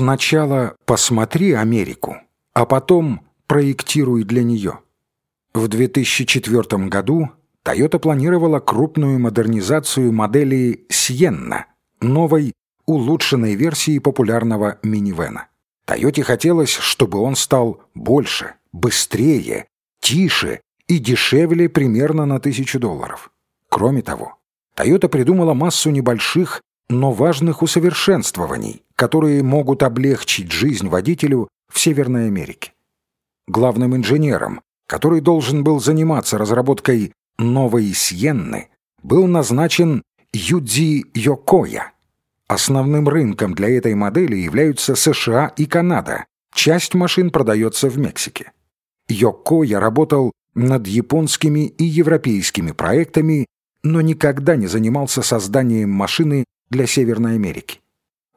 Сначала посмотри Америку, а потом проектируй для нее. В 2004 году Toyota планировала крупную модернизацию модели Sienna, новой улучшенной версии популярного минивэна. Тойоте хотелось, чтобы он стал больше, быстрее, тише и дешевле примерно на тысячу долларов. Кроме того, Toyota придумала массу небольших, но важных усовершенствований, которые могут облегчить жизнь водителю в Северной Америке. Главным инженером, который должен был заниматься разработкой новой Сьенны, был назначен Юдзи Йокоя. Основным рынком для этой модели являются США и Канада. Часть машин продается в Мексике. Йокоя работал над японскими и европейскими проектами, но никогда не занимался созданием машины для Северной Америки.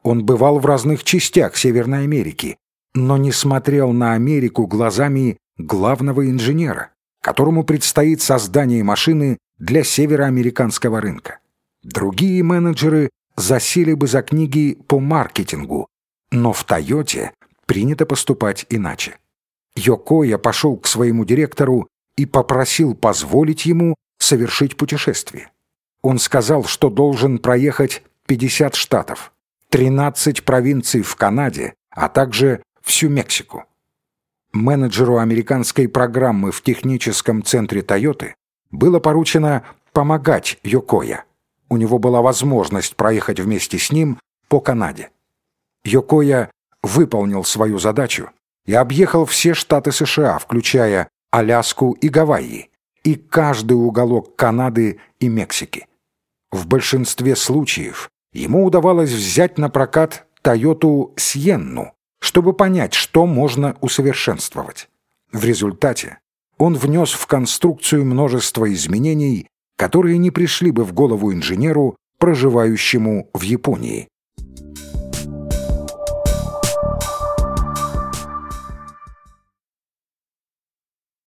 Он бывал в разных частях Северной Америки, но не смотрел на Америку глазами главного инженера, которому предстоит создание машины для североамериканского рынка. Другие менеджеры засели бы за книги по маркетингу, но в «Тойоте» принято поступать иначе. Йокоя пошел к своему директору и попросил позволить ему совершить путешествие. Он сказал, что должен проехать 50 штатов, 13 провинций в Канаде, а также всю Мексику. Менеджеру американской программы в техническом центре «Тойоты» было поручено помогать Йокоя. У него была возможность проехать вместе с ним по Канаде. Йокоя выполнил свою задачу и объехал все штаты США, включая Аляску и Гавайи, и каждый уголок Канады и Мексики. В большинстве случаев ему удавалось взять на прокат Тойоту Сьенну, чтобы понять, что можно усовершенствовать. В результате он внес в конструкцию множество изменений, которые не пришли бы в голову инженеру, проживающему в Японии.